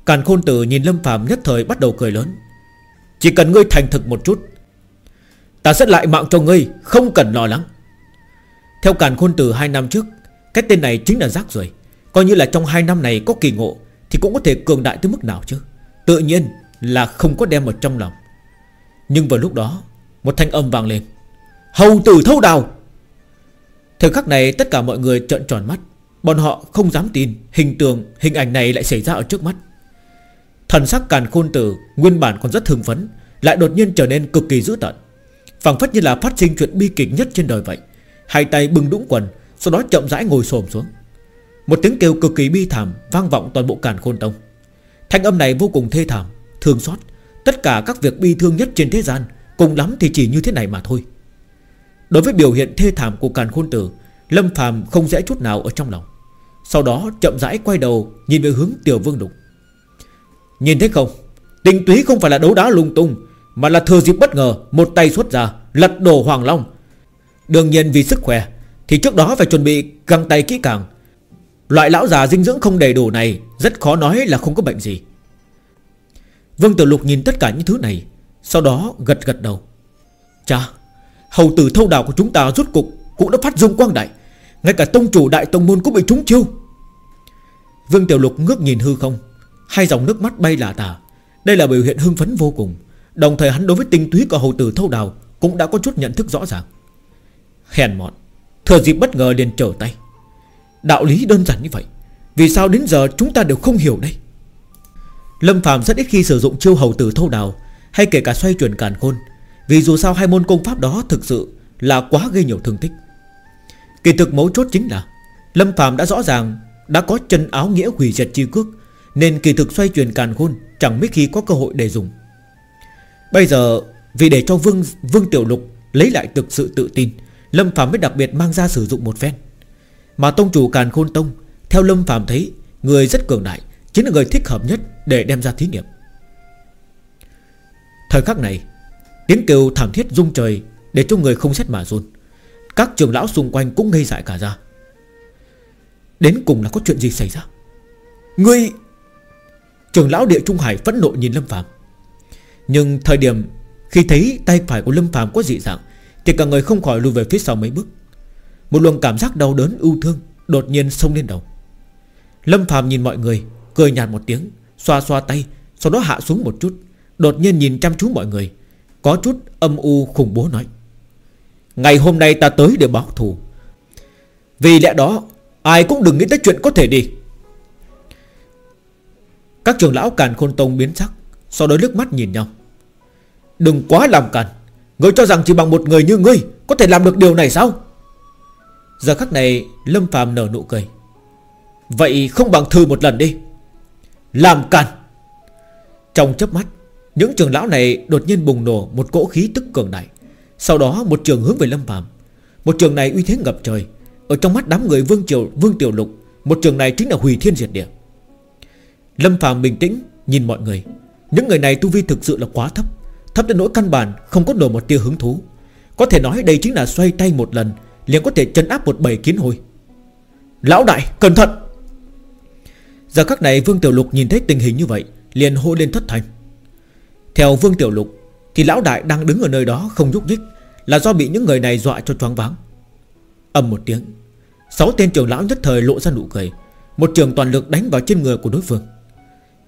Càn Khôn Tử nhìn Lâm Phạm nhất thời bắt đầu cười lớn. Chỉ cần ngươi thành thực một chút, Ta sẽ lại mạng cho ngươi, Không cần lo lắng. Theo Càn Khôn từ hai năm trước, Cái tên này chính là rác rồi Coi như là trong hai năm này có kỳ ngộ, Thì cũng có thể cường đại tới mức nào chứ? Tự nhiên là không có đem ở trong lòng. Nhưng vào lúc đó, Một thanh âm vang lên. Hầu tử thâu đào! Thời khắc này, tất cả mọi người trợn tròn mắt. Bọn họ không dám tin Hình tượng, hình ảnh này lại xảy ra ở trước mắt. Thần sắc càn khôn tử Nguyên bản còn rất hưng phấn, Lại đột nhiên trở nên cực kỳ dữ tợn. Phảng phất như là phát sinh chuyện bi kịch nhất trên đời vậy. Hai tay bưng đũng quần, Sau đó chậm rãi ngồi xổm xuống. Một tiếng kêu cực kỳ bi thảm Vang vọng toàn bộ càn khôn tông. Thanh âm này vô cùng thê thảm, Thương xót. Tất cả các việc bi thương nhất trên thế gian, Cùng lắm thì chỉ như thế này mà thôi. Đối với biểu hiện thê thảm của càn khôn tử, Lâm phàm không dễ chút nào ở trong lòng. Sau đó chậm rãi quay đầu Nhìn về hướng Tiểu Vương đục. Nhìn thấy không? Tinh túy không phải là đấu đá lung tung, Mà là thừa dịp bất ngờ, Một tay xuất ra, Lật đổ Hoàng Long Đương nhiên vì sức khỏe, Thì trước đó phải chuẩn bị găng tay kỹ càng. Loại lão già dinh dưỡng không đầy đủ này Rất khó nói là không có bệnh gì. Vương Tiểu Lục nhìn tất cả những thứ này, Sau đó gật gật đầu. Cha Hầu tử thâu đào của chúng ta rút cục Cũng đã phát dung quang đại, Ngay cả tông chủ đại tông môn cũng bị trúng chiêu. Vương Tiểu Lục ngước nhìn hư không, Hai dòng nước mắt bay lả tả. Đây là biểu hiện hưng phấn vô cùng, Đồng thời hắn đối với tinh túy của hầu tử thâu đào Cũng đã có chút nhận thức rõ ràng. Hèn mọn. Thừa dịp bất ngờ liền trở tay. Đạo lý đơn giản như vậy, Vì sao đến giờ chúng ta đều không hiểu đây? Lâm Phạm rất ít khi sử dụng chiêu hầu tử thâu đào, Hay kể cả xoay chuyển càn khôn, Vì dù sao hai môn công pháp đó thực sự Là quá gây nhiều thương tích. Kỳ thực mấu chốt chính là, Lâm Phạm đã rõ ràng Đã có chân áo nghĩa hủy diệt chi cước, Nên kỳ thực xoay chuyển càn khôn Chẳng mấy khi có cơ hội để dùng. Bây giờ, vì để cho Vương Vương Tiểu Lục Lấy lại thực sự tự tin Lâm Phạm mới đặc biệt mang ra sử dụng một phen. Mà tông chủ Càn Khôn Tông, Theo Lâm Phạm thấy, Người rất cường đại, Chính là người thích hợp nhất để đem ra thí nghiệm. Thời khắc này, Tiếng kêu thảm thiết rung trời Để cho người không xét mà run. Các trường lão xung quanh cũng ngây dại cả ra. Đến cùng là có chuyện gì xảy ra? Ngươi, Trường lão địa Trung Hải phẫn nộ nhìn Lâm Phạm. Nhưng thời điểm Khi thấy tay phải của Lâm Phạm có dị dạng thì cả người không khỏi lùi về phía sau mấy bước. Một luồng cảm giác đau đớn ưu thương Đột nhiên xông lên đầu. Lâm Phạm nhìn mọi người, Cười nhạt một tiếng, Xoa xoa tay, Sau đó hạ xuống một chút, Đột nhiên nhìn chăm chú mọi người, Có chút âm u khủng bố nói, Ngày hôm nay ta tới để báo thù. Vì lẽ đó, Ai cũng đừng nghĩ tới chuyện có thể đi. Các trường lão càn khôn tông biến sắc, Sau đó nước mắt nhìn nhau. Đừng quá làm càn Ngươi cho rằng chỉ bằng một người như ngươi Có thể làm được điều này sao? Giờ khắc này Lâm phàm nở nụ cười. Vậy không bằng thử một lần đi. Làm càn. Trong chớp mắt Những trường lão này đột nhiên bùng nổ Một cỗ khí tức cường đại. Sau đó một trường hướng về Lâm phàm, Một trường này uy thế ngập trời. Ở trong mắt đám người Vương Triều Vương Tiểu Lục Một trường này chính là hủy thiên diệt địa. Lâm phàm bình tĩnh Nhìn mọi người. Những người này tu vi thực sự là quá thấp. Thấp đến nỗi căn bản, không có nổi một tia hứng thú. Có thể nói đây chính là xoay tay một lần, liền có thể chân áp một bầy kiến hôi. Lão đại, cẩn thận! Giờ khắc này Vương Tiểu Lục nhìn thấy tình hình như vậy, Liền hô lên thất thành Theo Vương Tiểu Lục, Thì lão đại đang đứng ở nơi đó không nhúc nhích, Là do bị những người này dọa cho choáng váng. Âm một tiếng, Sáu tên trưởng lão nhất thời lộ ra nụ cười, Một trường toàn lực đánh vào trên người của đối phương.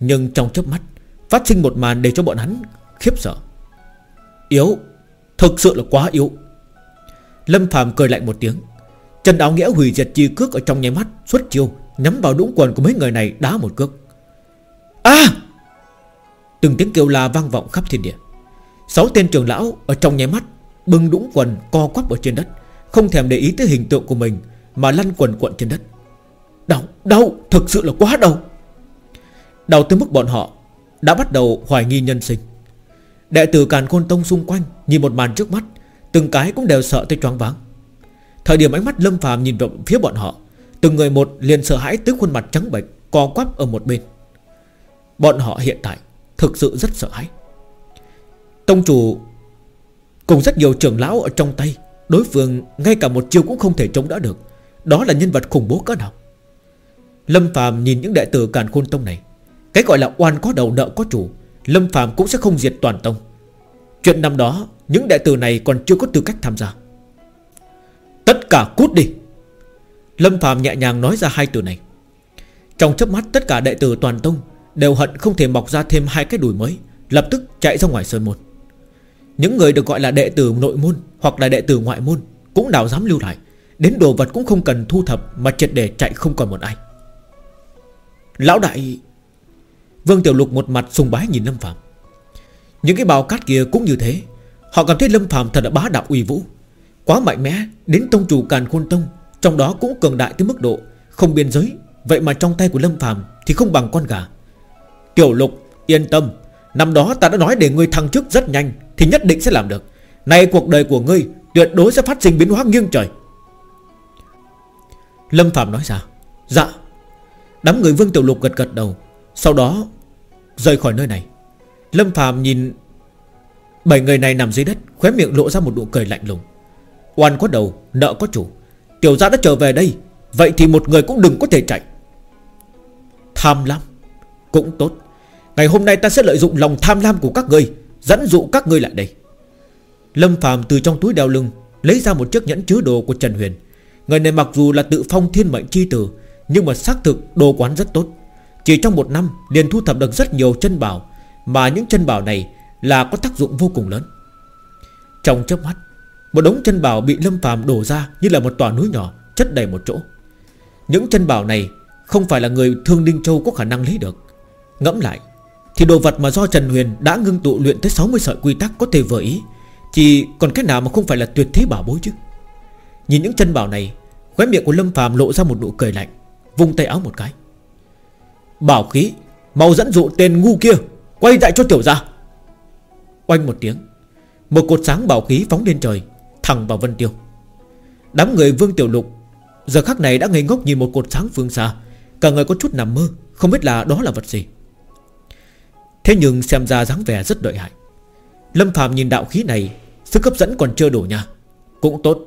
Nhưng trong chớp mắt, Phát sinh một màn để cho bọn hắn khiếp sợ. Yếu. Thực sự là quá yếu. Lâm Phạm cười lạnh một tiếng. Trần Đạo nghĩa hủy diệt chi cước ở trong nháy mắt Xuất chiêu Nhắm vào đũng quần của mấy người này đá một cước. A! Từng tiếng kêu la vang vọng khắp thiên địa. Sáu tên trưởng lão ở trong nháy mắt Bưng đũng quần co quắp ở trên đất Không thèm để ý tới hình tượng của mình Mà lăn quần quận trên đất. Đau, đau, thực sự là quá đau. Đau tới mức bọn họ Đã bắt đầu hoài nghi nhân sinh. Đệ tử Càn Khôn Tông xung quanh Nhìn một màn trước mắt, Từng cái cũng đều sợ tới choáng váng. Thời điểm ánh mắt lâm phàm nhìn vào phía bọn họ, Từng người một liền sợ hãi tới khuôn mặt trắng bệch, Co quắp ở một bên. Bọn họ hiện tại Thực sự rất sợ hãi. Tông chủ Cùng rất nhiều trưởng lão ở trong tay, Đối phương ngay cả một chiêu cũng không thể chống đỡ được. Đó là nhân vật khủng bố cỡ nào? Lâm phàm nhìn những đệ tử Càn Khôn Tông này, Cái gọi là oan có đầu nợ có chủ Lâm Phạm cũng sẽ không diệt toàn tông. Chuyện năm đó, Những đệ tử này còn chưa có tư cách tham gia. Tất cả cút đi. Lâm Phạm nhẹ nhàng nói ra hai từ này. Trong chớp mắt, tất cả đệ tử toàn tông Đều hận không thể mọc ra thêm hai cái đùi mới, Lập tức chạy ra ngoài sơn môn. Những người được gọi là đệ tử nội môn Hoặc là đệ tử ngoại môn Cũng nào dám lưu lại, Đến đồ vật cũng không cần thu thập Mà triệt để chạy không còn một ai. Lão đại Vương Tiểu Lục một mặt sùng bái nhìn Lâm Phạm Những cái bào cát kia cũng như thế. Họ cảm thấy Lâm Phạm thật là bá đạo uy vũ. Quá mạnh mẽ Đến tông chủ Càn Khôn Tông, trong đó cũng cường đại tới mức độ Không biên giới. Vậy mà trong tay của Lâm phạm Thì không bằng con gà. Tiểu lục, yên tâm. Năm đó ta đã nói để ngươi thăng chức rất nhanh Thì nhất định sẽ làm được. Nay cuộc đời của ngươi tuyệt đối sẽ phát sinh biến hóa nghiêng trời. Lâm Phạm nói ra Dạ. Đám người Vương Tiểu Lục gật gật đầu. Sau đó rời khỏi nơi này. Lâm Phạm nhìn Bảy người này nằm dưới đất Khóe miệng lộ ra một nụ cười lạnh lùng. Oan có đầu, nợ có chủ. Tiểu gia đã trở về đây Vậy thì một người cũng đừng có thể chạy. Tham lam Cũng tốt. Ngày hôm nay ta sẽ lợi dụng lòng tham lam của các ngươi Dẫn dụ các ngươi lại đây. Lâm Phạm từ trong túi đeo lưng Lấy ra một chiếc nhẫn chứa đồ của Trần Huyền. Người này mặc dù là tự phong thiên mệnh chi tử Nhưng mà xác thực đồ quán rất tốt. Chỉ trong một năm, liền thu thập được rất nhiều chân bảo, Mà những chân bảo này Là có tác dụng vô cùng lớn. Trong chớp mắt, Một đống chân bảo bị Lâm Phạm đổ ra Như là một tòa núi nhỏ, chất đầy một chỗ. Những chân bảo này Không phải là người thương Đinh Châu có khả năng lấy được. Ngẫm lại, Thì đồ vật mà do Trần Huyền đã ngưng tụ luyện tới 60 sợi quy tắc có thể vừa ý, Thì còn cách nào mà không phải là tuyệt thế bảo bối chứ? Nhìn những chân bảo này, Khóe miệng của Lâm Phàm lộ ra một nụ cười lạnh, Vung tay áo một cái. Bảo khí, Mau dẫn dụ tên ngu kia Quay lại cho tiểu ra Oanh một tiếng, Một cột sáng bảo khí phóng lên trời, Thẳng vào Vân Tiêu. Đám người Vương Tiểu Lục Giờ khắc này đã ngây ngốc nhìn một cột sáng phương xa, Cả người có chút nằm mơ, Không biết là đó là vật gì. Thế nhưng xem ra dáng vẻ rất đợi hại. Lâm Phạm nhìn đạo khí này, Sức hấp dẫn còn chưa đủ nha. Cũng tốt,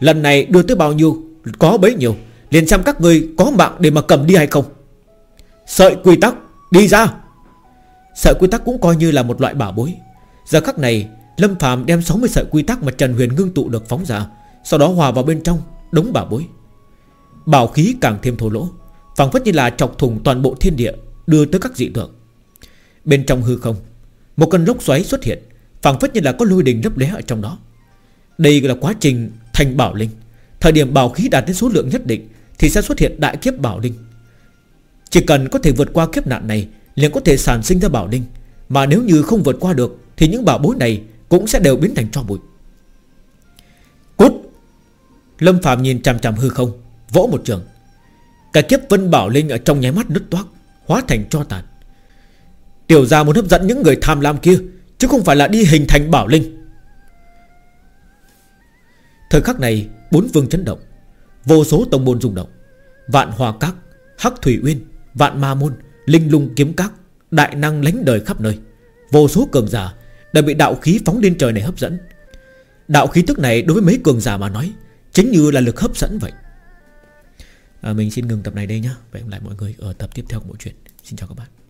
Lần này đưa tới bao nhiêu, Có bấy nhiêu, liền xem các người có mạng để mà cầm đi hay không. Sợi quy tắc Đi ra. Sợi quy tắc cũng coi như là một loại bảo bối. Giờ khắc này, Lâm Phạm đem 60 sợi quy tắc mà Trần Huyền ngưng tụ được phóng ra, Sau đó hòa vào bên trong, Đống bảo bối. Bảo khí càng thêm thô lỗ, phảng phất như là chọc thùng toàn bộ thiên địa, Đưa tới các dị tượng. Bên trong hư không, Một cơn lốc xoáy xuất hiện, phảng phất như là có lôi đình lấp lé ở trong đó. Đây là quá trình thành bảo linh. Thời điểm bảo khí đạt đến số lượng nhất định, Thì sẽ xuất hiện đại kiếp bảo linh. Chỉ cần có thể vượt qua kiếp nạn này, liền có thể sản sinh ra bảo linh. Mà nếu như không vượt qua được, Thì những bảo bối này cũng sẽ đều biến thành cho bụi. Cút! Lâm Phạm nhìn chằm chằm hư không, Vỗ một trường. Cả kiếp vân bảo linh ở trong nháy mắt nứt toác, Hóa thành cho tàn. Tiểu gia muốn hấp dẫn những người tham lam kia, Chứ không phải là đi hình thành bảo linh. Thời khắc này, Bốn vương chấn động. Vô số tông môn rung động. Vạn hòa các, Hắc thủy uyên Vạn ma môn Linh lung kiếm các Đại năng lánh đời khắp nơi. Vô số cường giả Đã bị đạo khí phóng lên trời này hấp dẫn. Đạo khí tức này đối với mấy cường giả mà nói Chính như là lực hấp dẫn vậy. À, Mình xin ngừng tập này đây nhá. Và hẹn lại mọi người ở tập tiếp theo của bộ truyện. Xin chào các bạn.